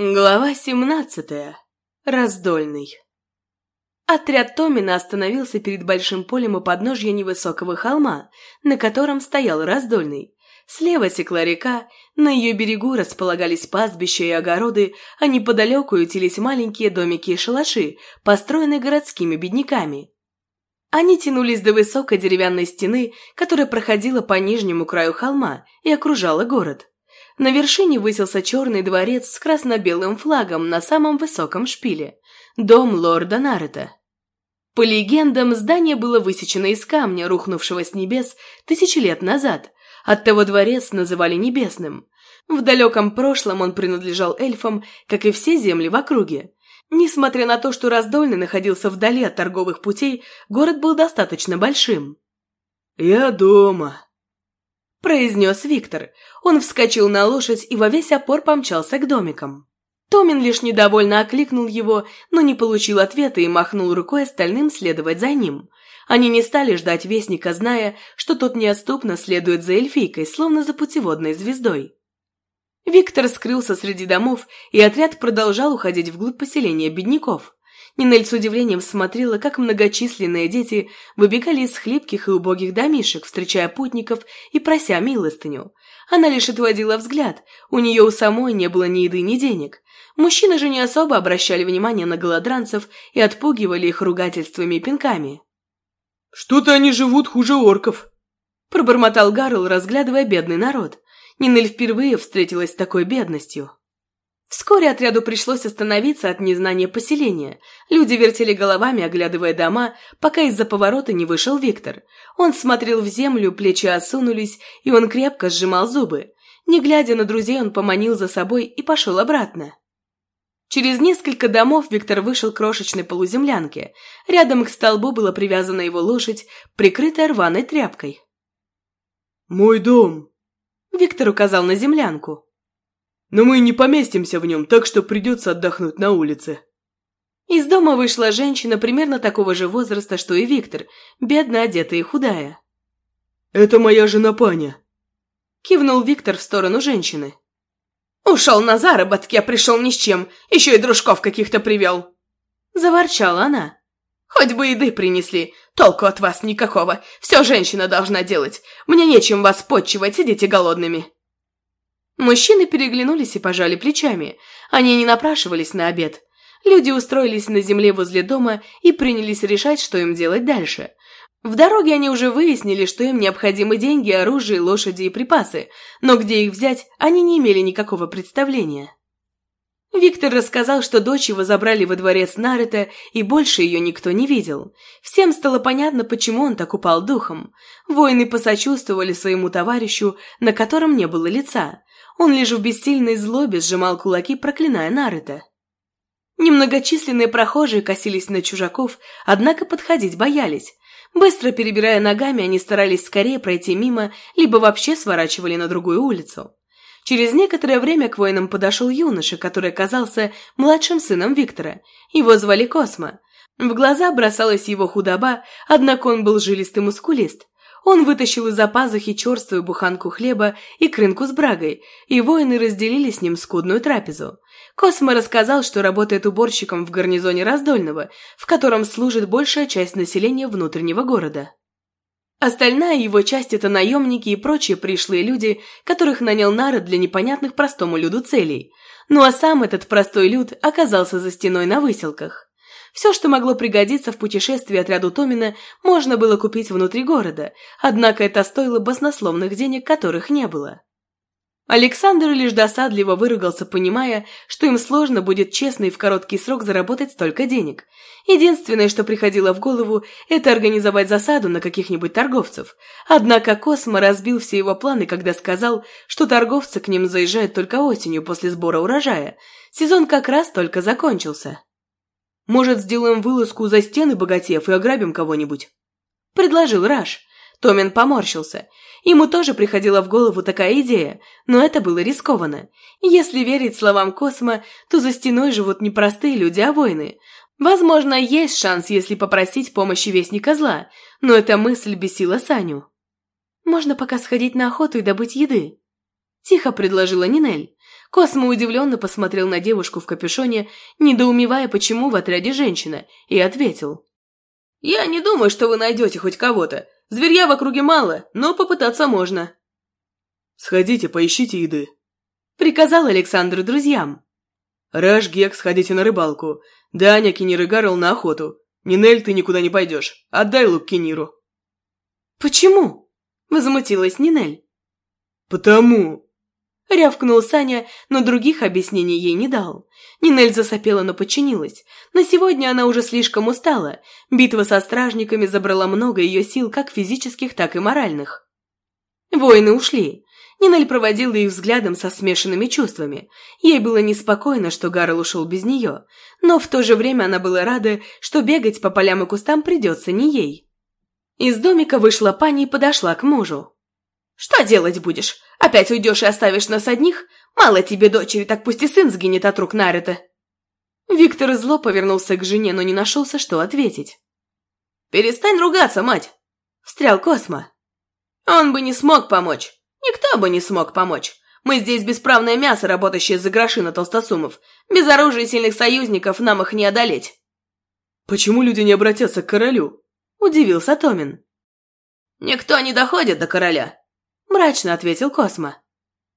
Глава семнадцатая. Раздольный. Отряд Томина остановился перед большим полем у подножья невысокого холма, на котором стоял Раздольный. Слева текла река, на ее берегу располагались пастбища и огороды, а неподалеку ютились маленькие домики и шалаши, построенные городскими бедняками. Они тянулись до высокой деревянной стены, которая проходила по нижнему краю холма и окружала город. На вершине высился черный дворец с красно-белым флагом на самом высоком шпиле – дом лорда Нарета. По легендам, здание было высечено из камня, рухнувшего с небес тысячи лет назад, оттого дворец называли небесным. В далеком прошлом он принадлежал эльфам, как и все земли в округе. Несмотря на то, что Раздольный находился вдали от торговых путей, город был достаточно большим. «Я дома», – произнес Виктор. Он вскочил на лошадь и во весь опор помчался к домикам. Томин лишь недовольно окликнул его, но не получил ответа и махнул рукой остальным следовать за ним. Они не стали ждать вестника, зная, что тот неотступно следует за эльфийкой, словно за путеводной звездой. Виктор скрылся среди домов, и отряд продолжал уходить вглубь поселения бедняков. Нинель с удивлением смотрела, как многочисленные дети выбегали из хлипких и убогих домишек, встречая путников и прося милостыню. Она лишь отводила взгляд, у нее у самой не было ни еды, ни денег. Мужчины же не особо обращали внимание на голодранцев и отпугивали их ругательствами и пинками. «Что-то они живут хуже орков», – пробормотал Гарл, разглядывая бедный народ. Нинель впервые встретилась с такой бедностью. Вскоре отряду пришлось остановиться от незнания поселения. Люди вертели головами, оглядывая дома, пока из-за поворота не вышел Виктор. Он смотрел в землю, плечи осунулись, и он крепко сжимал зубы. Не глядя на друзей, он поманил за собой и пошел обратно. Через несколько домов Виктор вышел к крошечной полуземлянке. Рядом к столбу была привязана его лошадь, прикрытая рваной тряпкой. «Мой дом!» Виктор указал на землянку. Но мы не поместимся в нем, так что придется отдохнуть на улице». Из дома вышла женщина примерно такого же возраста, что и Виктор, бедно одетая и худая. «Это моя жена Паня», – кивнул Виктор в сторону женщины. «Ушел на заработки, а пришел ни с чем, еще и дружков каких-то привел!» Заворчала она. «Хоть бы еды принесли, толку от вас никакого, все женщина должна делать, мне нечем вас подчивать, сидите голодными!» Мужчины переглянулись и пожали плечами. Они не напрашивались на обед. Люди устроились на земле возле дома и принялись решать, что им делать дальше. В дороге они уже выяснили, что им необходимы деньги, оружие, лошади и припасы, но где их взять, они не имели никакого представления. Виктор рассказал, что дочь его забрали во дворец Наруто, и больше ее никто не видел. Всем стало понятно, почему он так упал духом. Воины посочувствовали своему товарищу, на котором не было лица. Он лишь в бессильной злобе сжимал кулаки, проклиная Наруто. Немногочисленные прохожие косились на чужаков, однако подходить боялись. Быстро перебирая ногами, они старались скорее пройти мимо, либо вообще сворачивали на другую улицу. Через некоторое время к воинам подошел юноша, который оказался младшим сыном Виктора. Его звали Космо. В глаза бросалась его худоба, однако он был жилистый мускулист. Он вытащил из-за пазухи черствую буханку хлеба и крынку с брагой, и воины разделили с ним скудную трапезу. Космо рассказал, что работает уборщиком в гарнизоне Раздольного, в котором служит большая часть населения внутреннего города. Остальная его часть – это наемники и прочие пришлые люди, которых нанял народ для непонятных простому люду целей. Ну а сам этот простой люд оказался за стеной на выселках. Все, что могло пригодиться в путешествии отряду Томина, можно было купить внутри города, однако это стоило баснословных денег, которых не было. Александр лишь досадливо выругался, понимая, что им сложно будет честно и в короткий срок заработать столько денег. Единственное, что приходило в голову, это организовать засаду на каких-нибудь торговцев. Однако Космо разбил все его планы, когда сказал, что торговцы к ним заезжают только осенью после сбора урожая. Сезон как раз только закончился. Может, сделаем вылазку за стены богатев и ограбим кого-нибудь?» Предложил Раш. Томин поморщился. Ему тоже приходила в голову такая идея, но это было рискованно. Если верить словам Космо, то за стеной живут не простые люди, а воины. Возможно, есть шанс, если попросить помощи Вестника Зла, но эта мысль бесила Саню. «Можно пока сходить на охоту и добыть еды», – тихо предложила Нинель. Космо удивленно посмотрел на девушку в капюшоне, недоумевая, почему в отряде женщина, и ответил. «Я не думаю, что вы найдете хоть кого-то. Зверья в округе мало, но попытаться можно». «Сходите, поищите еды», — приказал Александр друзьям. «Раш, Гек, сходите на рыбалку. Даня, Кенир и Гарл на охоту. Нинель, ты никуда не пойдешь. Отдай лук Кениру». «Почему?» — возмутилась Нинель. «Потому», Рявкнул Саня, но других объяснений ей не дал. Нинель засопела, но подчинилась. На сегодня она уже слишком устала. Битва со стражниками забрала много ее сил, как физических, так и моральных. Воины ушли. Нинель проводила их взглядом со смешанными чувствами. Ей было неспокойно, что Гарл ушел без нее, но в то же время она была рада, что бегать по полям и кустам придется не ей. Из домика вышла пани и подошла к мужу. «Что делать будешь? Опять уйдешь и оставишь нас одних? Мало тебе дочери, так пусть и сын сгинет от рук Нарита». Виктор зло повернулся к жене, но не нашелся, что ответить. «Перестань ругаться, мать!» – встрял Космо. «Он бы не смог помочь. Никто бы не смог помочь. Мы здесь бесправное мясо, работающее за гроши на толстосумов. Без оружия и сильных союзников нам их не одолеть». «Почему люди не обратятся к королю?» – удивился Томин. «Никто не доходит до короля», – мрачно ответил Космо.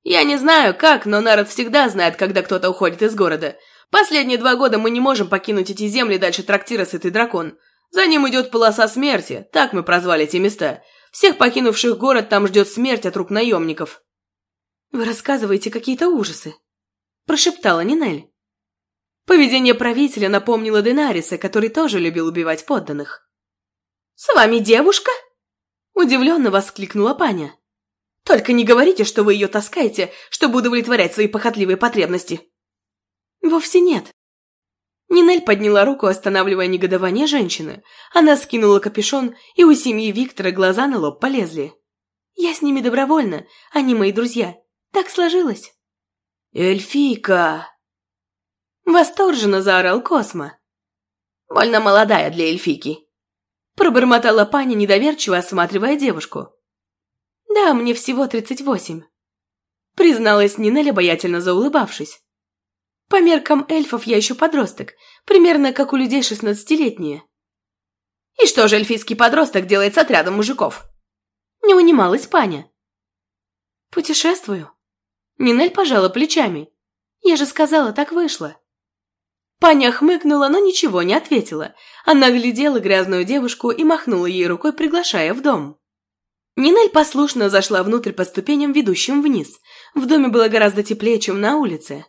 «Я не знаю, как, но народ всегда знает, когда кто-то уходит из города. Последние два года мы не можем покинуть эти земли дальше трактира «Сытый дракон». За ним идет полоса смерти, так мы прозвали эти места. Всех покинувших город там ждет смерть от рук наемников». «Вы рассказываете какие-то ужасы», – прошептала Нинель. Поведение правителя напомнило Денариса, который тоже любил убивать подданных. «С вами девушка?» – удивленно воскликнула Паня. Только не говорите, что вы ее таскаете, чтобы удовлетворять свои похотливые потребности. Вовсе нет. Нинель подняла руку, останавливая негодование женщины. Она скинула капюшон, и у семьи Виктора глаза на лоб полезли. Я с ними добровольно, они мои друзья. Так сложилось. Эльфийка! Восторженно заорал Космо. Больно молодая для эльфийки. Пробормотала паня, недоверчиво осматривая девушку. «Да, мне всего тридцать восемь», — призналась Нинель, обаятельно заулыбавшись. «По меркам эльфов я еще подросток, примерно как у людей шестнадцатилетние». «И что же эльфийский подросток делает с отрядом мужиков?» Не унималась паня. «Путешествую». Нинель пожала плечами. «Я же сказала, так вышло». Паня хмыкнула, но ничего не ответила. Она глядела грязную девушку и махнула ей рукой, приглашая в дом. Нинель послушно зашла внутрь по ступеням, ведущим вниз. В доме было гораздо теплее, чем на улице.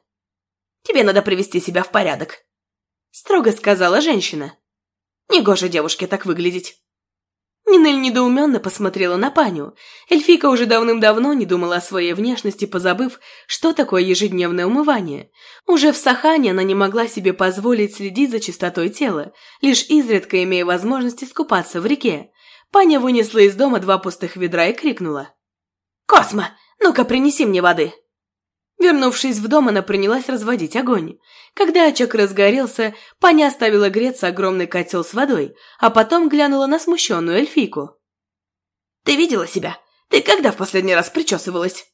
«Тебе надо привести себя в порядок», — строго сказала женщина. «Негоже девушке так выглядеть». Нинель недоуменно посмотрела на Паню. Эльфика уже давным-давно не думала о своей внешности, позабыв, что такое ежедневное умывание. Уже в Сахане она не могла себе позволить следить за чистотой тела, лишь изредка имея возможность искупаться в реке. Паня вынесла из дома два пустых ведра и крикнула. «Космо, ну-ка принеси мне воды!» Вернувшись в дом, она принялась разводить огонь. Когда очаг разгорелся, Паня оставила греться огромный котел с водой, а потом глянула на смущенную эльфийку. «Ты видела себя? Ты когда в последний раз причесывалась?»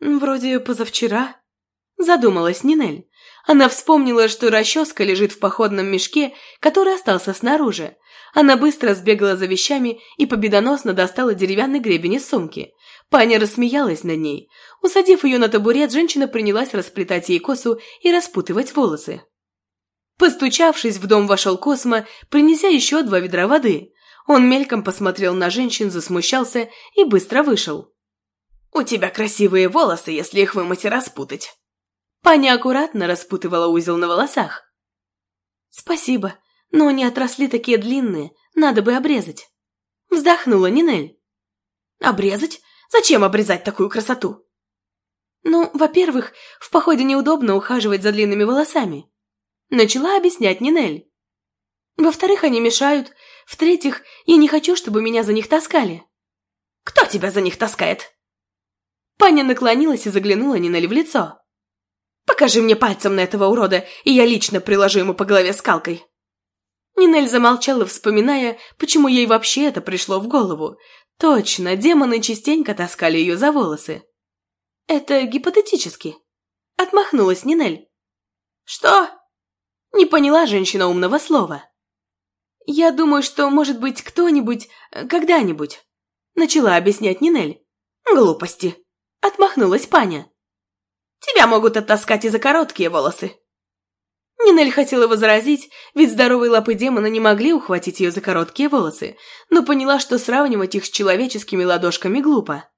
«Вроде позавчера», – задумалась Нинель. Она вспомнила, что расческа лежит в походном мешке, который остался снаружи. Она быстро сбегала за вещами и победоносно достала деревянный гребень из сумки. Паня рассмеялась над ней. Усадив ее на табурет, женщина принялась расплетать ей косу и распутывать волосы. Постучавшись, в дом вошел Космо, принеся еще два ведра воды. Он мельком посмотрел на женщин, засмущался и быстро вышел. «У тебя красивые волосы, если их вымыть и распутать». Паня аккуратно распутывала узел на волосах. «Спасибо, но они отросли такие длинные, надо бы обрезать». Вздохнула Нинель. «Обрезать? Зачем обрезать такую красоту?» «Ну, во-первых, в походе неудобно ухаживать за длинными волосами», начала объяснять Нинель. «Во-вторых, они мешают. В-третьих, я не хочу, чтобы меня за них таскали». «Кто тебя за них таскает?» Паня наклонилась и заглянула Нинель в лицо. Покажи мне пальцем на этого урода, и я лично приложу ему по голове скалкой». Нинель замолчала, вспоминая, почему ей вообще это пришло в голову. Точно, демоны частенько таскали ее за волосы. Это гипотетически. Отмахнулась Нинель. «Что?» Не поняла женщина умного слова. «Я думаю, что, может быть, кто-нибудь, когда-нибудь», начала объяснять Нинель. «Глупости», отмахнулась Паня. «Тебя могут оттаскать и за короткие волосы». Нинель хотела возразить, ведь здоровые лапы демона не могли ухватить ее за короткие волосы, но поняла, что сравнивать их с человеческими ладошками глупо.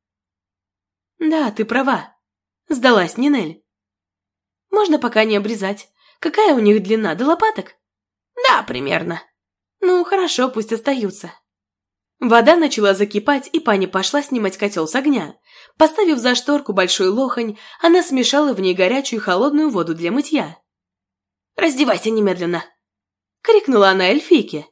«Да, ты права», – сдалась Нинель. «Можно пока не обрезать. Какая у них длина до лопаток?» «Да, примерно». «Ну, хорошо, пусть остаются». Вода начала закипать, и пани пошла снимать котел с огня. Поставив за шторку большой лохань, она смешала в ней горячую и холодную воду для мытья. «Раздевайся немедленно!» — крикнула она эльфийке.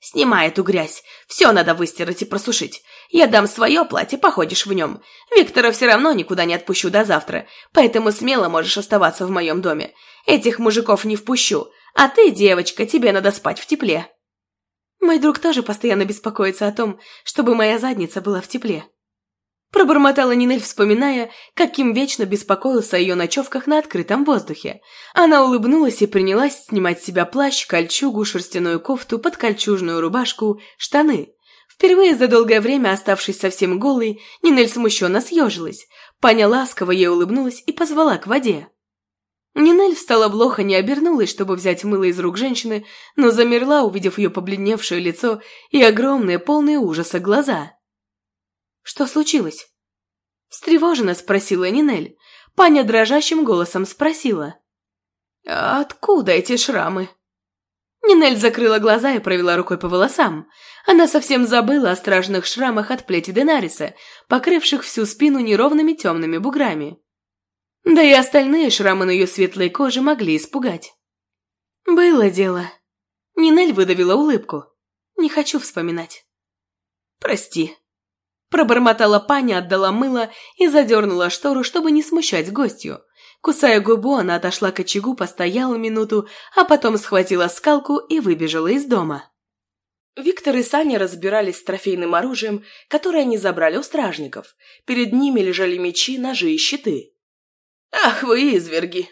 «Снимай эту грязь, все надо выстирать и просушить. Я дам свое платье, походишь в нем. Виктора все равно никуда не отпущу до завтра, поэтому смело можешь оставаться в моем доме. Этих мужиков не впущу, а ты, девочка, тебе надо спать в тепле». Мой друг тоже постоянно беспокоится о том, чтобы моя задница была в тепле. Пробормотала Нинель, вспоминая, каким вечно беспокоился о ее ночевках на открытом воздухе. Она улыбнулась и принялась снимать с себя плащ, кольчугу, шерстяную кофту, подкольчужную рубашку, штаны. Впервые за долгое время, оставшись совсем голой, Нинель смущенно съежилась. Паня ласково ей улыбнулась и позвала к воде. Нинель встала в лохо, не обернулась, чтобы взять мыло из рук женщины, но замерла, увидев ее побледневшее лицо и огромные, полные ужаса глаза. «Что случилось?» Встревоженно спросила Нинель. Паня дрожащим голосом спросила. «А откуда эти шрамы?» Нинель закрыла глаза и провела рукой по волосам. Она совсем забыла о страшных шрамах от плети Денариса, покрывших всю спину неровными темными буграми. Да и остальные шрамы на ее светлой коже могли испугать. Было дело. Нинель выдавила улыбку. Не хочу вспоминать. Прости. Пробормотала паня, отдала мыло и задернула штору, чтобы не смущать гостью. Кусая губу, она отошла к очагу, постояла минуту, а потом схватила скалку и выбежала из дома. Виктор и Саня разбирались с трофейным оружием, которое они забрали у стражников. Перед ними лежали мечи, ножи и щиты. «Ах вы, изверги!»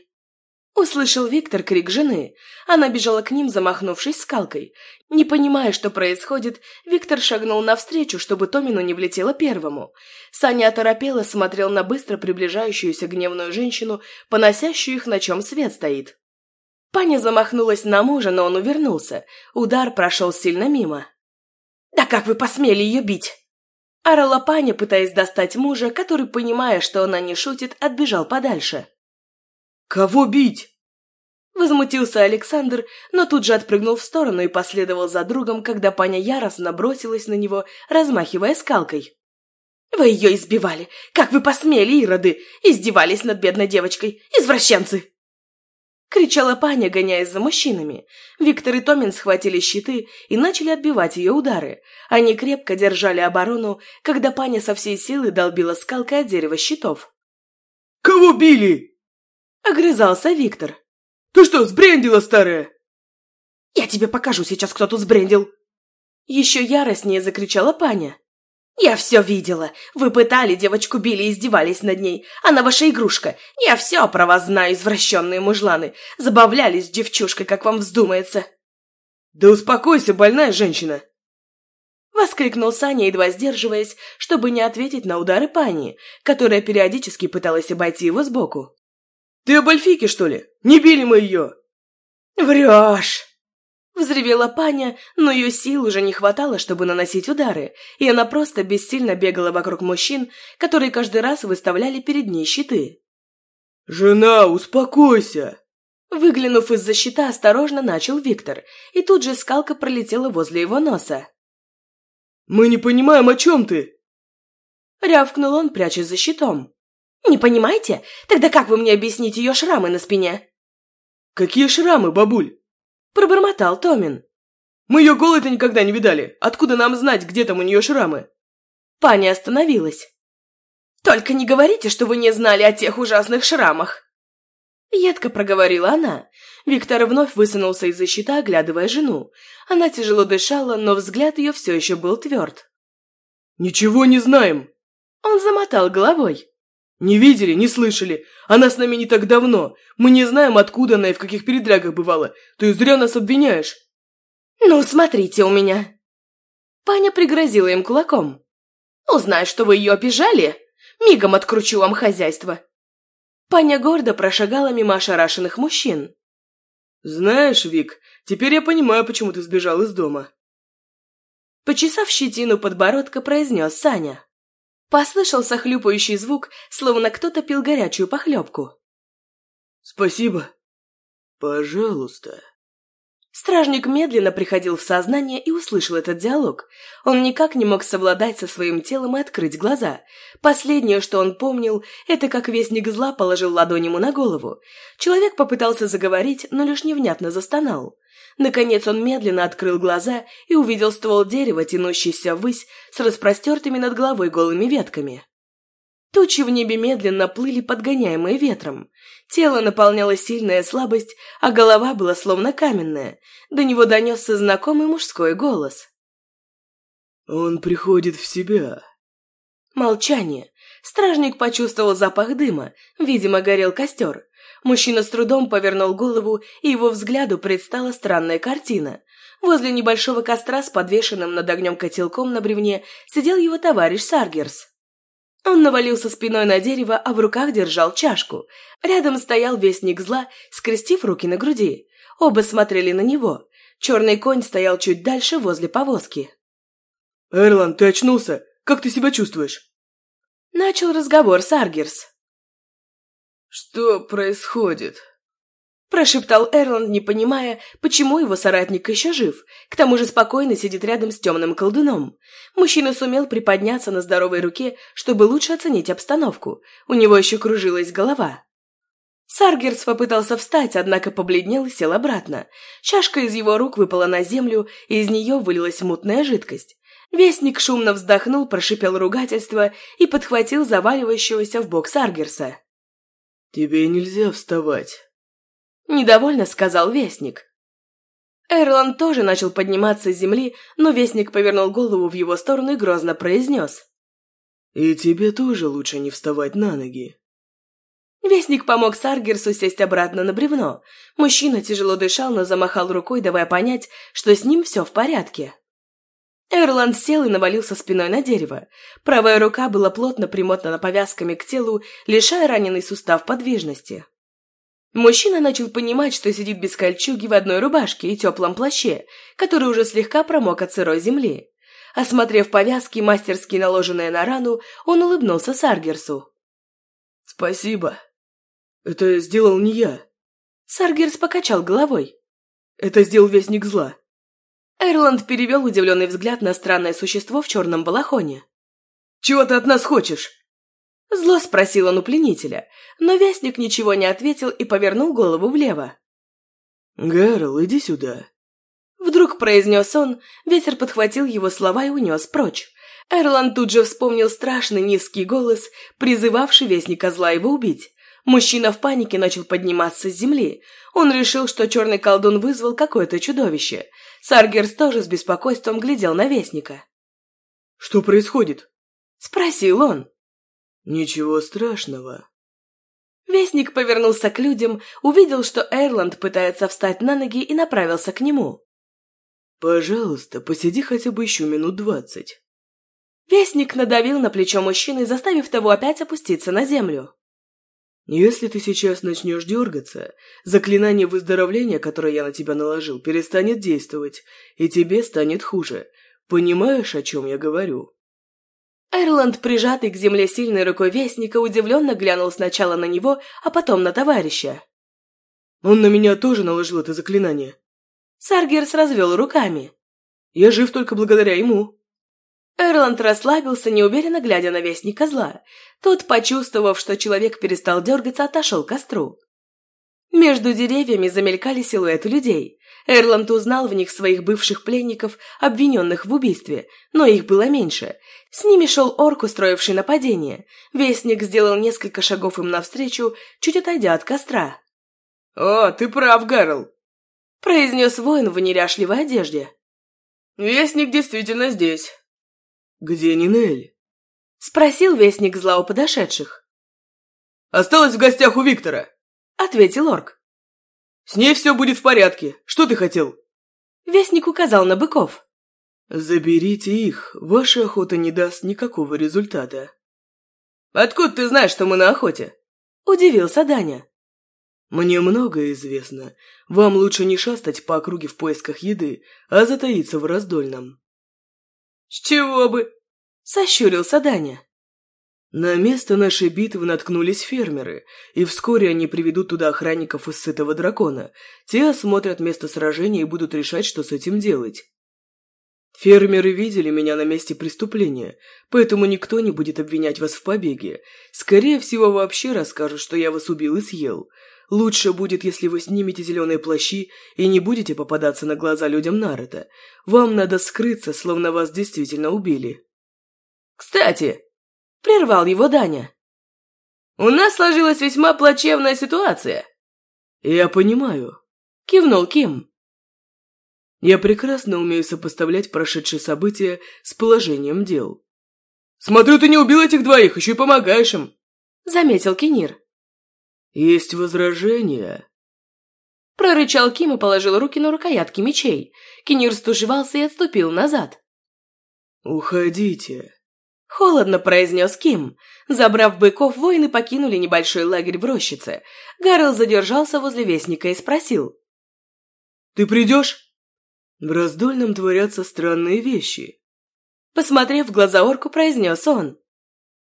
Услышал Виктор крик жены. Она бежала к ним, замахнувшись скалкой. Не понимая, что происходит, Виктор шагнул навстречу, чтобы Томину не влетело первому. Саня оторопело смотрел на быстро приближающуюся гневную женщину, поносящую их, на чем свет стоит. Паня замахнулась на мужа, но он увернулся. Удар прошел сильно мимо. «Да как вы посмели ее бить?» Орала Паня, пытаясь достать мужа, который, понимая, что она не шутит, отбежал подальше. «Кого бить?» Возмутился Александр, но тут же отпрыгнул в сторону и последовал за другом, когда Паня яростно бросилась на него, размахивая скалкой. «Вы ее избивали! Как вы посмели, ироды! Издевались над бедной девочкой! Извращенцы!» Кричала Паня, гоняясь за мужчинами. Виктор и Томин схватили щиты и начали отбивать ее удары. Они крепко держали оборону, когда Паня со всей силы долбила скалкой от дерева щитов. «Кого били?» Огрызался Виктор. «Ты что, сбрендила, старая?» «Я тебе покажу сейчас, кто тут сбрендил!» Еще яростнее закричала Паня. «Я все видела. Вы пытали, девочку били и издевались над ней. Она ваша игрушка. Я все про вас знаю, извращенные мужланы. Забавлялись с девчушкой, как вам вздумается». «Да успокойся, больная женщина!» Воскликнул Саня, едва сдерживаясь, чтобы не ответить на удары пани, которая периодически пыталась обойти его сбоку. «Ты об Альфике, что ли? Не били мы ее!» «Врешь!» Взревела паня, но ее сил уже не хватало, чтобы наносить удары, и она просто бессильно бегала вокруг мужчин, которые каждый раз выставляли перед ней щиты. «Жена, успокойся!» Выглянув из-за щита, осторожно начал Виктор, и тут же скалка пролетела возле его носа. «Мы не понимаем, о чем ты?» Рявкнул он, прячась за щитом. «Не понимаете? Тогда как вы мне объясните ее шрамы на спине?» «Какие шрамы, бабуль?» Пробормотал Томин. «Мы ее голой-то никогда не видали. Откуда нам знать, где там у нее шрамы?» Паня остановилась. «Только не говорите, что вы не знали о тех ужасных шрамах!» Едко проговорила она. Виктор вновь высунулся из-за щита, оглядывая жену. Она тяжело дышала, но взгляд ее все еще был тверд. «Ничего не знаем!» Он замотал головой. «Не видели, не слышали. Она с нами не так давно. Мы не знаем, откуда она и в каких передрягах бывала. Ты зря нас обвиняешь». «Ну, смотрите у меня». Паня пригрозила им кулаком. «Узнаю, что вы ее обижали, мигом откручу вам хозяйство». Паня гордо прошагала мимо ошарашенных мужчин. «Знаешь, Вик, теперь я понимаю, почему ты сбежал из дома». Почесав щетину подбородка, произнес Саня. Послышался хлюпающий звук, словно кто-то пил горячую похлебку. «Спасибо. Пожалуйста». Стражник медленно приходил в сознание и услышал этот диалог. Он никак не мог совладать со своим телом и открыть глаза. Последнее, что он помнил, это как вестник зла положил ладонь ему на голову. Человек попытался заговорить, но лишь невнятно застонал. Наконец он медленно открыл глаза и увидел ствол дерева, тянущийся ввысь с распростертыми над головой голыми ветками. Тучи в небе медленно плыли, подгоняемые ветром. Тело наполняло сильная слабость, а голова была словно каменная. До него донесся знакомый мужской голос. «Он приходит в себя». Молчание. Стражник почувствовал запах дыма. Видимо, горел костер. Мужчина с трудом повернул голову, и его взгляду предстала странная картина. Возле небольшого костра с подвешенным над огнем котелком на бревне сидел его товарищ Саргерс. Он навалился спиной на дерево, а в руках держал чашку. Рядом стоял вестник зла, скрестив руки на груди. Оба смотрели на него. Черный конь стоял чуть дальше, возле повозки. «Эрлан, ты очнулся? Как ты себя чувствуешь?» Начал разговор Саргерс. «Что происходит?» Прошептал Эрланд, не понимая, почему его соратник еще жив. К тому же спокойно сидит рядом с темным колдуном. Мужчина сумел приподняться на здоровой руке, чтобы лучше оценить обстановку. У него еще кружилась голова. Саргерс попытался встать, однако побледнел и сел обратно. Чашка из его рук выпала на землю, и из нее вылилась мутная жидкость. Вестник шумно вздохнул, прошипел ругательство и подхватил заваливающегося в бок Саргерса. «Тебе нельзя вставать», Недовольно сказал Вестник. Эрлан тоже начал подниматься с земли, но Вестник повернул голову в его сторону и грозно произнес. «И тебе тоже лучше не вставать на ноги». Вестник помог Саргерсу сесть обратно на бревно. Мужчина тяжело дышал, но замахал рукой, давая понять, что с ним все в порядке. Эрланд сел и навалился спиной на дерево. Правая рука была плотно примотана повязками к телу, лишая раненый сустав подвижности. Мужчина начал понимать, что сидит без кольчуги в одной рубашке и теплом плаще, который уже слегка промок от сырой земли. Осмотрев повязки, мастерски наложенные на рану, он улыбнулся Саргерсу. «Спасибо. Это сделал не я». Саргерс покачал головой. «Это сделал Вестник Зла». Эрланд перевел удивленный взгляд на странное существо в черном балахоне. «Чего ты от нас хочешь?» Зло спросил он у пленителя, но вестник ничего не ответил и повернул голову влево. «Гэрл, иди сюда!» Вдруг произнес он, ветер подхватил его слова и унес прочь. Эрлан тут же вспомнил страшный низкий голос, призывавший вестника зла его убить. Мужчина в панике начал подниматься с земли. Он решил, что черный колдун вызвал какое-то чудовище. Саргерс тоже с беспокойством глядел на вестника. «Что происходит?» – спросил он. «Ничего страшного». Вестник повернулся к людям, увидел, что Эрланд пытается встать на ноги и направился к нему. «Пожалуйста, посиди хотя бы еще минут двадцать». Вестник надавил на плечо мужчины, заставив того опять опуститься на землю. «Если ты сейчас начнешь дергаться, заклинание выздоровления, которое я на тебя наложил, перестанет действовать, и тебе станет хуже. Понимаешь, о чем я говорю?» Эрланд, прижатый к земле сильной рукой вестника, удивленно глянул сначала на него, а потом на товарища. «Он на меня тоже наложил это заклинание». Саргерс развел руками. «Я жив только благодаря ему». Эрланд расслабился, неуверенно глядя на вестника зла. Тот, почувствовав, что человек перестал дергаться, отошел к костру. Между деревьями замелькали силуэты людей. Эрланд узнал в них своих бывших пленников, обвиненных в убийстве, но их было меньше. С ними шел орк, устроивший нападение. Вестник сделал несколько шагов им навстречу, чуть отойдя от костра. «О, ты прав, Гарл!» – произнес воин в неряшливой одежде. «Вестник действительно здесь». «Где Нинель?» – спросил вестник зла у подошедших. Осталась в гостях у Виктора», — ответил орк. «С ней все будет в порядке. Что ты хотел?» Вестник указал на быков. «Заберите их. Ваша охота не даст никакого результата». «Откуда ты знаешь, что мы на охоте?» – удивился Даня. «Мне многое известно. Вам лучше не шастать по округе в поисках еды, а затаиться в раздольном». «С чего бы?» – сощурился Даня. На место нашей битвы наткнулись фермеры, и вскоре они приведут туда охранников из сытого дракона. Те осмотрят место сражения и будут решать, что с этим делать. Фермеры видели меня на месте преступления, поэтому никто не будет обвинять вас в побеге. Скорее всего, вообще расскажут, что я вас убил и съел. Лучше будет, если вы снимете зеленые плащи и не будете попадаться на глаза людям Наруто. Вам надо скрыться, словно вас действительно убили. Кстати, прервал его Даня. У нас сложилась весьма плачевная ситуация. Я понимаю, кивнул Ким. Я прекрасно умею сопоставлять прошедшие события с положением дел. «Смотрю, ты не убил этих двоих, еще и помогаешь им!» — заметил Кенир. «Есть возражения?» Прорычал Ким и положил руки на рукоятки мечей. Кенир стушевался и отступил назад. «Уходите!» Холодно произнес Ким. Забрав быков, воины покинули небольшой лагерь в рощице. Гарл задержался возле вестника и спросил. «Ты придешь?» В раздольном творятся странные вещи. Посмотрев в глаза орку, произнес он.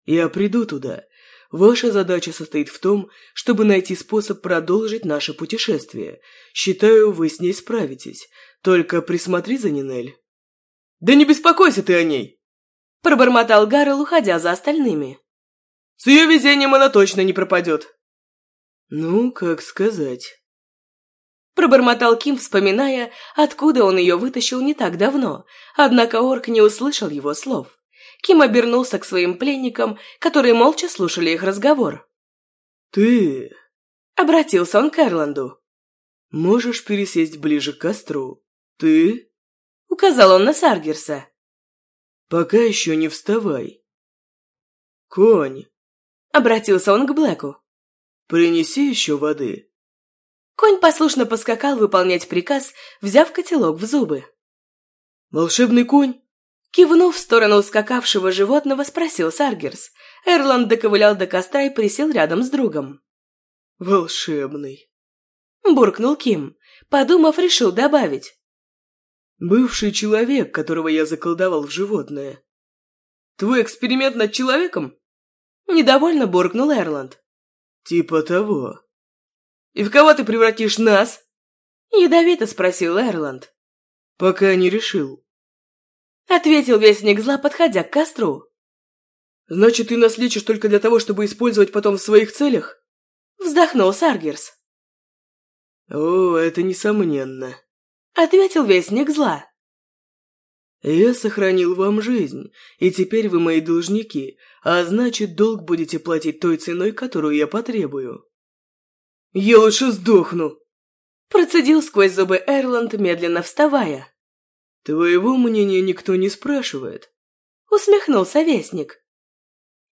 Я приду туда. Ваша задача состоит в том, чтобы найти способ продолжить наше путешествие. Считаю, вы с ней справитесь. Только присмотри за Нинель. Да не беспокойся ты о ней! Пробормотал Гаррел, уходя за остальными. С ее везением она точно не пропадет. Ну, как сказать. Пробормотал Ким, вспоминая, откуда он ее вытащил не так давно, однако орк не услышал его слов. Ким обернулся к своим пленникам, которые молча слушали их разговор. «Ты...» — обратился он к Эрланду. «Можешь пересесть ближе к костру. Ты...» — указал он на Саргерса. «Пока еще не вставай». «Конь...» — обратился он к Блэку. «Принеси еще воды». Конь послушно поскакал выполнять приказ, взяв котелок в зубы. «Волшебный конь?» Кивнув в сторону ускакавшего животного, спросил Саргерс. Эрланд доковылял до костра и присел рядом с другом. «Волшебный!» Буркнул Ким. Подумав, решил добавить. «Бывший человек, которого я заколдовал в животное». «Твой эксперимент над человеком?» Недовольно буркнул Эрланд. «Типа того», «И в кого ты превратишь нас?» Ядовито спросил Эрланд. «Пока не решил», — ответил Вестник Зла, подходя к костру. «Значит, ты нас лечишь только для того, чтобы использовать потом в своих целях?» Вздохнул Саргерс. «О, это несомненно», — ответил Вестник Зла. «Я сохранил вам жизнь, и теперь вы мои должники, а значит, долг будете платить той ценой, которую я потребую». «Я лучше сдохну!» Процедил сквозь зубы Эрланд, медленно вставая. «Твоего мнения никто не спрашивает», — усмехнулся Вестник.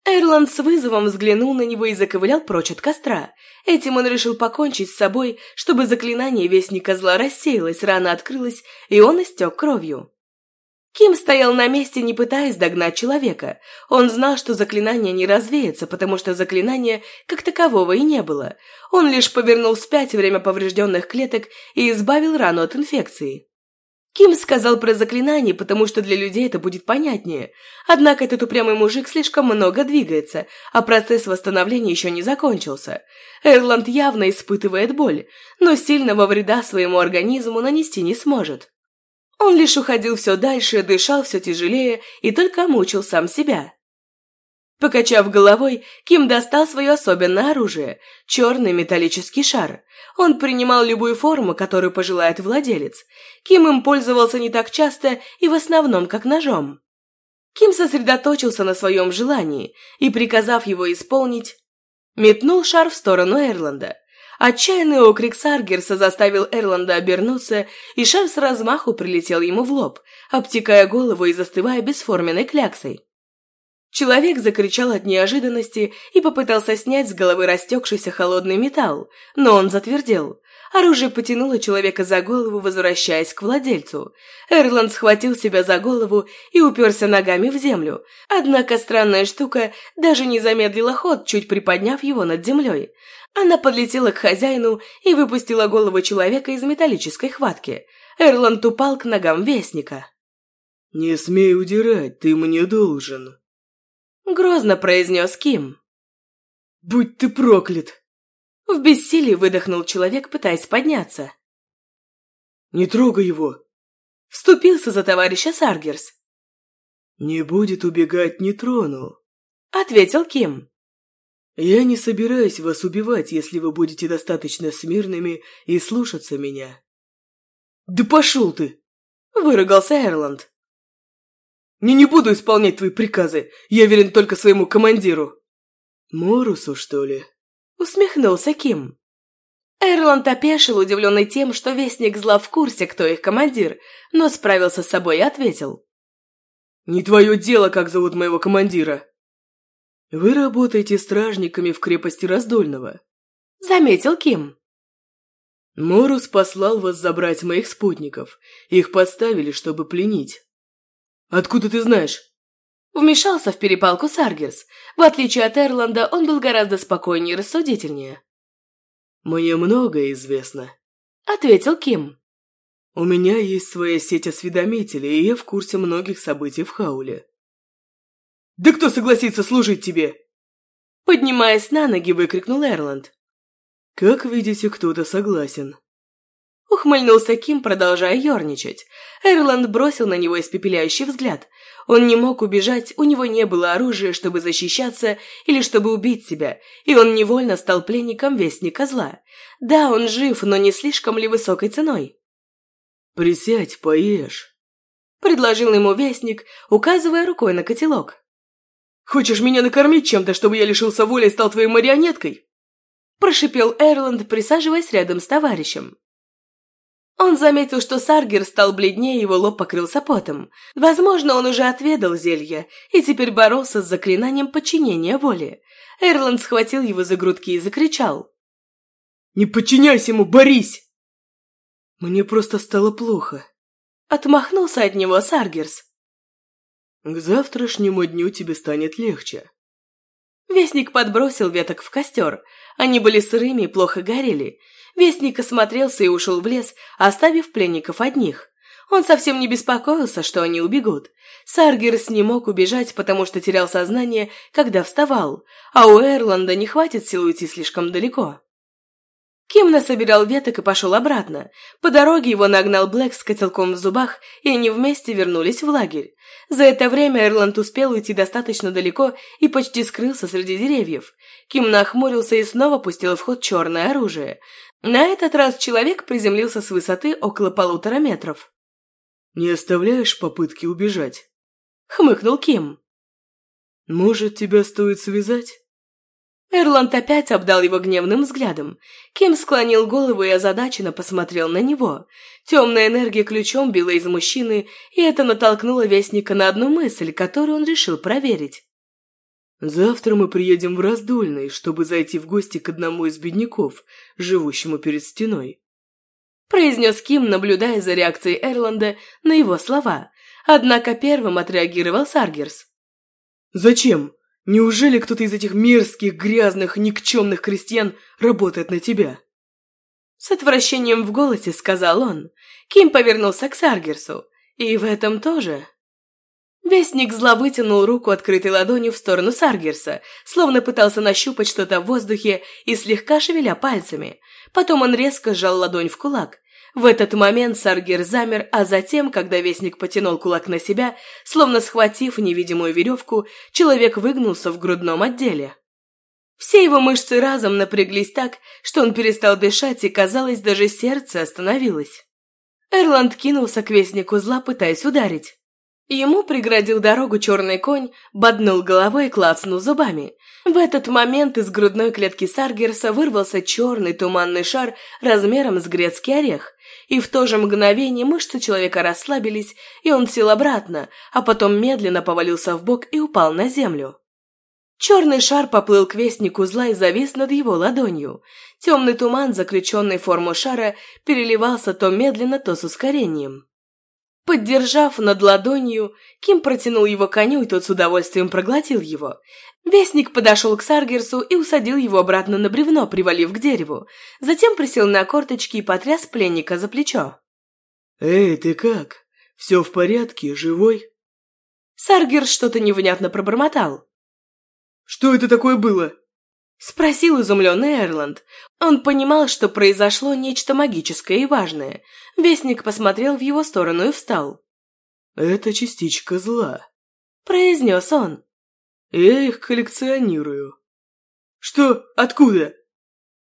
Эрланд с вызовом взглянул на него и заковылял прочь от костра. Этим он решил покончить с собой, чтобы заклинание Вестника Зла рассеялось, рана открылась, и он истек кровью. Ким стоял на месте, не пытаясь догнать человека. Он знал, что заклинание не развеется, потому что заклинания как такового и не было. Он лишь повернул вспять время поврежденных клеток и избавил рану от инфекции. Ким сказал про заклинание, потому что для людей это будет понятнее. Однако этот упрямый мужик слишком много двигается, а процесс восстановления еще не закончился. Эрланд явно испытывает боль, но сильного вреда своему организму нанести не сможет. Он лишь уходил все дальше, дышал все тяжелее и только мучил сам себя. Покачав головой, Ким достал свое особенное оружие – черный металлический шар. Он принимал любую форму, которую пожелает владелец. Ким им пользовался не так часто и в основном как ножом. Ким сосредоточился на своем желании и, приказав его исполнить, метнул шар в сторону Эрланда. Отчаянный окрик Саргерса заставил Эрланда обернуться, и шар с размаху прилетел ему в лоб, обтекая голову и застывая бесформенной кляксой. Человек закричал от неожиданности и попытался снять с головы растекшийся холодный металл, но он затвердел. Оружие потянуло человека за голову, возвращаясь к владельцу. Эрланд схватил себя за голову и уперся ногами в землю. Однако странная штука даже не замедлила ход, чуть приподняв его над землей. Она подлетела к хозяину и выпустила голову человека из металлической хватки. Эрланд упал к ногам вестника. «Не смей удирать, ты мне должен», — грозно произнес Ким. «Будь ты проклят!» В бессилии выдохнул человек, пытаясь подняться. «Не трогай его!» Вступился за товарища Саргерс. «Не будет убегать, не трону», — ответил Ким. «Я не собираюсь вас убивать, если вы будете достаточно смирными и слушаться меня». «Да пошел ты!» — выругался Эрланд. «Не не буду исполнять твои приказы, я верен только своему командиру». «Морусу, что ли?» Усмехнулся Ким. Эрланд опешил, удивленный тем, что Вестник зла в курсе, кто их командир, но справился с собой и ответил. «Не твое дело, как зовут моего командира. Вы работаете стражниками в крепости Раздольного», — заметил Ким. «Морус послал вас забрать моих спутников. Их подставили, чтобы пленить». «Откуда ты знаешь?» Вмешался в перепалку Саргерс. В отличие от Эрланда, он был гораздо спокойнее и рассудительнее. «Мне многое известно», — ответил Ким. «У меня есть своя сеть осведомителей, и я в курсе многих событий в Хауле». «Да кто согласится служить тебе?» Поднимаясь на ноги, выкрикнул Эрланд. «Как видите, кто-то согласен», Ухмыльнулся Ким, продолжая ерничать. Эрланд бросил на него испепеляющий взгляд. Он не мог убежать, у него не было оружия, чтобы защищаться или чтобы убить себя, и он невольно стал пленником Вестника Зла. Да, он жив, но не слишком ли высокой ценой? «Присядь, поешь», — предложил ему Вестник, указывая рукой на котелок. «Хочешь меня накормить чем-то, чтобы я лишился воли и стал твоей марионеткой?» Прошипел Эрланд, присаживаясь рядом с товарищем. Он заметил, что Саргер стал бледнее, его лоб покрылся потом. Возможно, он уже отведал зелье и теперь боролся с заклинанием подчинения воли. Эрланд схватил его за грудки и закричал. «Не подчиняйся ему, борись!» «Мне просто стало плохо», — отмахнулся от него Саргерс. «К завтрашнему дню тебе станет легче». Вестник подбросил веток в костер. Они были сырыми и плохо горели. Вестник осмотрелся и ушел в лес, оставив пленников одних. Он совсем не беспокоился, что они убегут. Саргерс не мог убежать, потому что терял сознание, когда вставал, а у Эрланда не хватит сил уйти слишком далеко. Ким насобирал веток и пошел обратно. По дороге его нагнал Блэк с котелком в зубах, и они вместе вернулись в лагерь. За это время Эрланд успел уйти достаточно далеко и почти скрылся среди деревьев. Ким нахмурился и снова пустил в ход черное оружие. На этот раз человек приземлился с высоты около полутора метров. «Не оставляешь попытки убежать?» — хмыкнул Ким. «Может, тебя стоит связать?» Эрланд опять обдал его гневным взглядом. Ким склонил голову и озадаченно посмотрел на него. Темная энергия ключом била из мужчины, и это натолкнуло Вестника на одну мысль, которую он решил проверить. Завтра мы приедем в Раздольный, чтобы зайти в гости к одному из бедняков, живущему перед стеной. Произнес Ким, наблюдая за реакцией Эрланда на его слова. Однако первым отреагировал Саргерс. «Зачем? Неужели кто-то из этих мерзких, грязных, никчемных крестьян работает на тебя?» С отвращением в голосе сказал он. Ким повернулся к Саргерсу. «И в этом тоже Вестник зла вытянул руку открытой ладонью в сторону Саргерса, словно пытался нащупать что-то в воздухе и слегка шевеля пальцами. Потом он резко сжал ладонь в кулак. В этот момент Саргер замер, а затем, когда Вестник потянул кулак на себя, словно схватив невидимую веревку, человек выгнулся в грудном отделе. Все его мышцы разом напряглись так, что он перестал дышать, и, казалось, даже сердце остановилось. Эрланд кинулся к Вестнику зла, пытаясь ударить. Ему преградил дорогу черный конь, боднул головой и клацнул зубами. В этот момент из грудной клетки Саргерса вырвался черный туманный шар размером с грецкий орех, и в то же мгновение мышцы человека расслабились, и он сел обратно, а потом медленно повалился в бок и упал на землю. Черный шар поплыл к вестнику зла и завис над его ладонью. Темный туман, заключенный в форму шара, переливался то медленно, то с ускорением. Поддержав над ладонью, Ким протянул его коню, и тот с удовольствием проглотил его. Вестник подошел к Саргерсу и усадил его обратно на бревно, привалив к дереву. Затем присел на корточки и потряс пленника за плечо. «Эй, ты как? Все в порядке? Живой?» Саргерс что-то невнятно пробормотал. «Что это такое было?» Спросил изумленный Эрланд. Он понимал, что произошло нечто магическое и важное. Вестник посмотрел в его сторону и встал. «Это частичка зла», – произнес он. «Я их коллекционирую». «Что? Откуда?»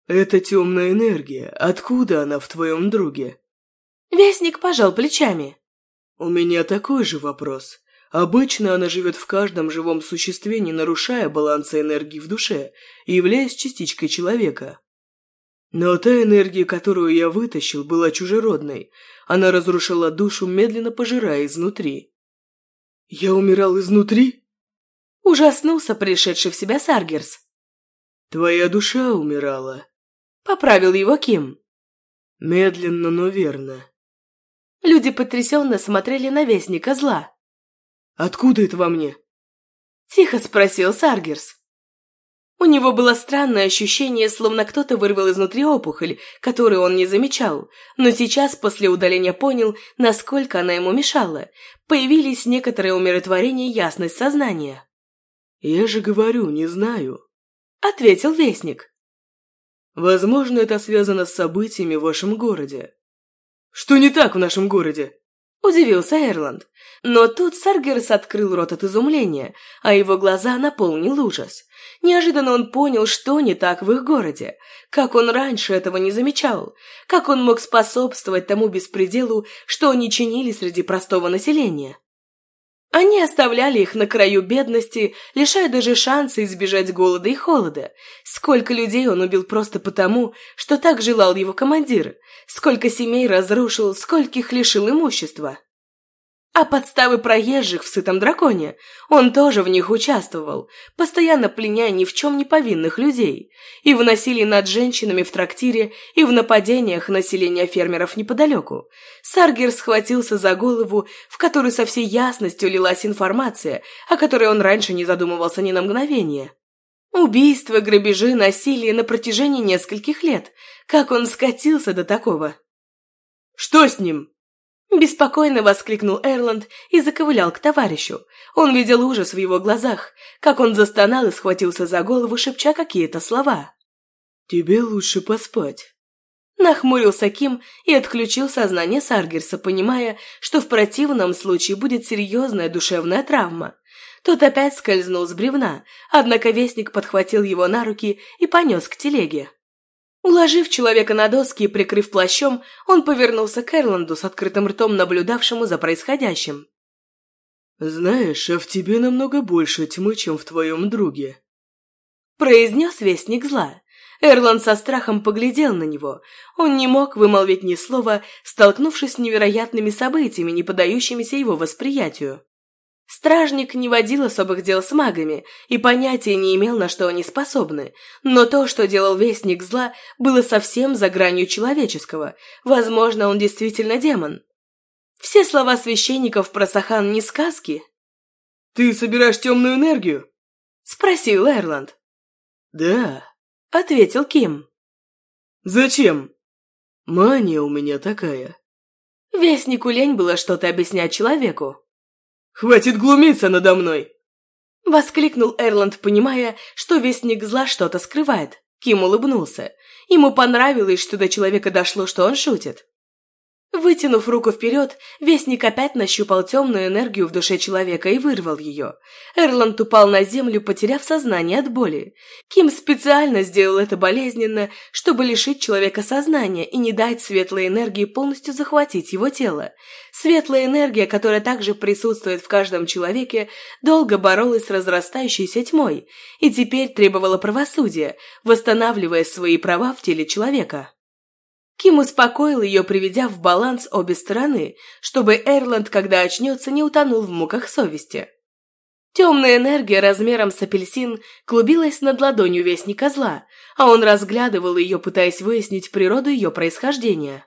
«Это темная энергия. Откуда она в твоем друге?» Вестник пожал плечами. «У меня такой же вопрос. Обычно она живет в каждом живом существе, не нарушая баланса энергии в душе и являясь частичкой человека. Но та энергия, которую я вытащил, была чужеродной. Она разрушила душу, медленно пожирая изнутри. «Я умирал изнутри?» Ужаснулся пришедший в себя Саргерс. «Твоя душа умирала», — поправил его Ким. «Медленно, но верно». Люди потрясенно смотрели на Вестника Зла. Откуда это во мне?» Тихо спросил Саргерс. У него было странное ощущение, словно кто-то вырвал изнутри опухоль, которую он не замечал, но сейчас, после удаления, понял, насколько она ему мешала. Появились некоторые умиротворение и ясность сознания. «Я же говорю, не знаю», — ответил Вестник. «Возможно, это связано с событиями в вашем городе». «Что не так в нашем городе?» – удивился Эрланд. Но тут Саргерс открыл рот от изумления, а его глаза наполнил ужас. Неожиданно он понял, что не так в их городе. Как он раньше этого не замечал. Как он мог способствовать тому беспределу, что они чинили среди простого населения. Они оставляли их на краю бедности, лишая даже шанса избежать голода и холода. Сколько людей он убил просто потому, что так желал его командир. Сколько семей разрушил, скольких лишил имущества. А подставы проезжих в сытом драконе, он тоже в них участвовал, постоянно пленяя ни в чем не повинных людей, и в насилии над женщинами в трактире, и в нападениях населения фермеров неподалеку. Саргер схватился за голову, в которую со всей ясностью лилась информация, о которой он раньше не задумывался ни на мгновение. Убийства, грабежи, насилие на протяжении нескольких лет. Как он скатился до такого? «Что с ним?» Беспокойно воскликнул Эрланд и заковылял к товарищу. Он видел ужас в его глазах, как он застонал и схватился за голову, шепча какие-то слова. «Тебе лучше поспать». Нахмурился Ким и отключил сознание Саргерса, понимая, что в противном случае будет серьезная душевная травма. Тот опять скользнул с бревна, однако вестник подхватил его на руки и понес к телеге. Уложив человека на доски и прикрыв плащом, он повернулся к Эрланду с открытым ртом, наблюдавшему за происходящим. «Знаешь, а в тебе намного больше тьмы, чем в твоем друге», – произнес вестник зла. Эрланд со страхом поглядел на него. Он не мог вымолвить ни слова, столкнувшись с невероятными событиями, не поддающимися его восприятию. Стражник не водил особых дел с магами и понятия не имел, на что они способны, но то, что делал Вестник Зла, было совсем за гранью человеческого. Возможно, он действительно демон. Все слова священников про Сахан не сказки. «Ты собираешь темную энергию?» – спросил Эрланд. «Да», – ответил Ким. «Зачем?» «Мания у меня такая». Вестнику лень было что-то объяснять человеку. «Хватит глумиться надо мной!» Воскликнул Эрланд, понимая, что вестник зла что-то скрывает. Ким улыбнулся. Ему понравилось, что до человека дошло, что он шутит. Вытянув руку вперед, Вестник опять нащупал темную энергию в душе человека и вырвал ее. Эрланд упал на землю, потеряв сознание от боли. Ким специально сделал это болезненно, чтобы лишить человека сознания и не дать светлой энергии полностью захватить его тело. Светлая энергия, которая также присутствует в каждом человеке, долго боролась с разрастающейся тьмой и теперь требовала правосудия, восстанавливая свои права в теле человека. Ким успокоил ее, приведя в баланс обе стороны, чтобы Эрланд, когда очнется, не утонул в муках совести. Темная энергия размером с апельсин клубилась над ладонью Вестника Зла, а он разглядывал ее, пытаясь выяснить природу ее происхождения.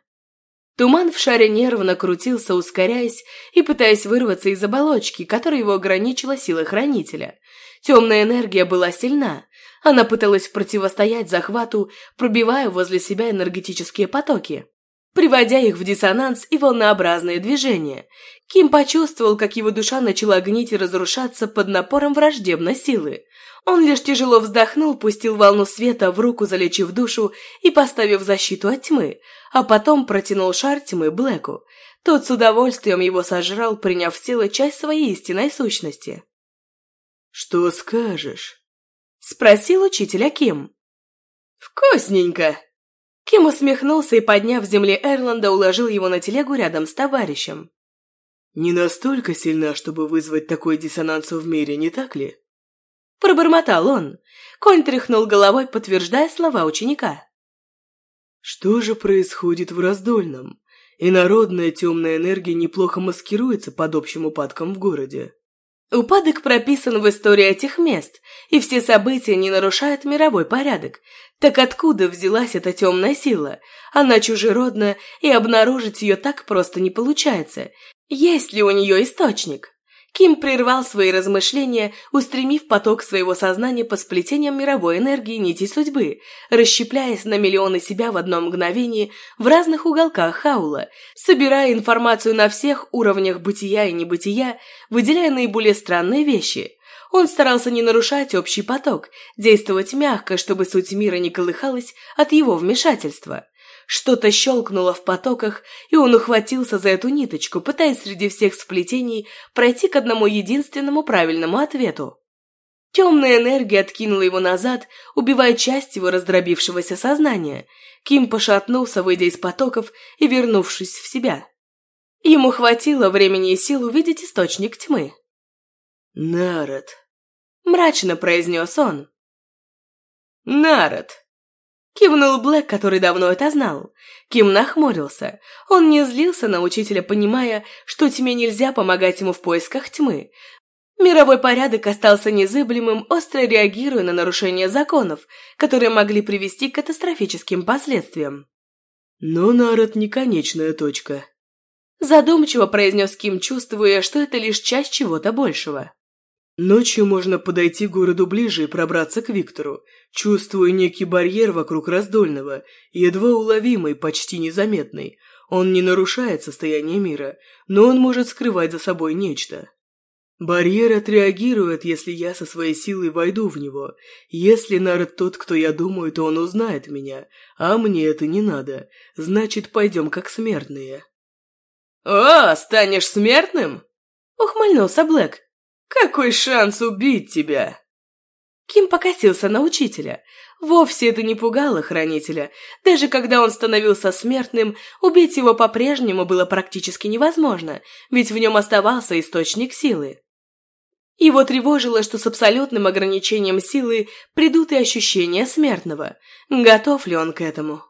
Туман в шаре нервно крутился, ускоряясь и пытаясь вырваться из оболочки, которой его ограничила сила Хранителя. Темная энергия была сильна, она пыталась противостоять захвату, пробивая возле себя энергетические потоки, приводя их в диссонанс и волнообразные движения. Ким почувствовал, как его душа начала гнить и разрушаться под напором враждебной силы. Он лишь тяжело вздохнул, пустил волну света в руку, залечив душу и поставив защиту от тьмы, а потом протянул шар тьмы Блэку. Тот с удовольствием его сожрал, приняв в тело часть своей истинной сущности. «Что скажешь?» Спросил учителя Ким. «Вкусненько!» Ким усмехнулся и, подняв с земли Эрланда, уложил его на телегу рядом с товарищем. «Не настолько сильна, чтобы вызвать такой диссонанс в мире, не так ли?» Пробормотал он. Конь тряхнул головой, подтверждая слова ученика. «Что же происходит в Раздольном? И народная темная энергия неплохо маскируется под общим упадком в городе. Упадок прописан в истории этих мест, и все события не нарушают мировой порядок. Так откуда взялась эта темная сила? Она чужеродна, и обнаружить ее так просто не получается. Есть ли у нее источник? Ким прервал свои размышления, устремив поток своего сознания по сплетениям мировой энергии нити судьбы, расщепляясь на миллионы себя в одно мгновение в разных уголках Хаула, собирая информацию на всех уровнях бытия и небытия, выделяя наиболее странные вещи. Он старался не нарушать общий поток, действовать мягко, чтобы суть мира не колыхалась от его вмешательства. Что-то щелкнуло в потоках, и он ухватился за эту ниточку, пытаясь среди всех сплетений пройти к одному единственному правильному ответу. Темная энергия откинула его назад, убивая часть его раздробившегося сознания. Ким пошатнулся, выйдя из потоков и вернувшись в себя. Ему хватило времени и сил увидеть источник тьмы. «Народ», — мрачно произнес он. «Народ», Кивнул Блэк, который давно это знал. Ким нахмурился. Он не злился на учителя, понимая, что тьме нельзя помогать ему в поисках тьмы. Мировой порядок остался незыблемым, остро реагируя на нарушения законов, которые могли привести к катастрофическим последствиям. Но народ не конечная точка. Задумчиво произнес Ким, чувствуя, что это лишь часть чего-то большего. Ночью можно подойти к городу ближе и пробраться к Виктору. Чувствую некий барьер вокруг раздольного, едва уловимый, почти незаметный. Он не нарушает состояние мира, но он может скрывать за собой нечто. Барьер отреагирует, если я со своей силой войду в него. Если Народ тот, кто я думаю, то он узнает меня, а мне это не надо. Значит, пойдем как смертные. «О, станешь смертным?» — ухмыльнулся Блэк. Какой шанс убить тебя?» Ким покосился на учителя. Вовсе это не пугало хранителя. Даже когда он становился смертным, убить его по-прежнему было практически невозможно, ведь в нем оставался источник силы. Его тревожило, что с абсолютным ограничением силы придут и ощущения смертного. Готов ли он к этому?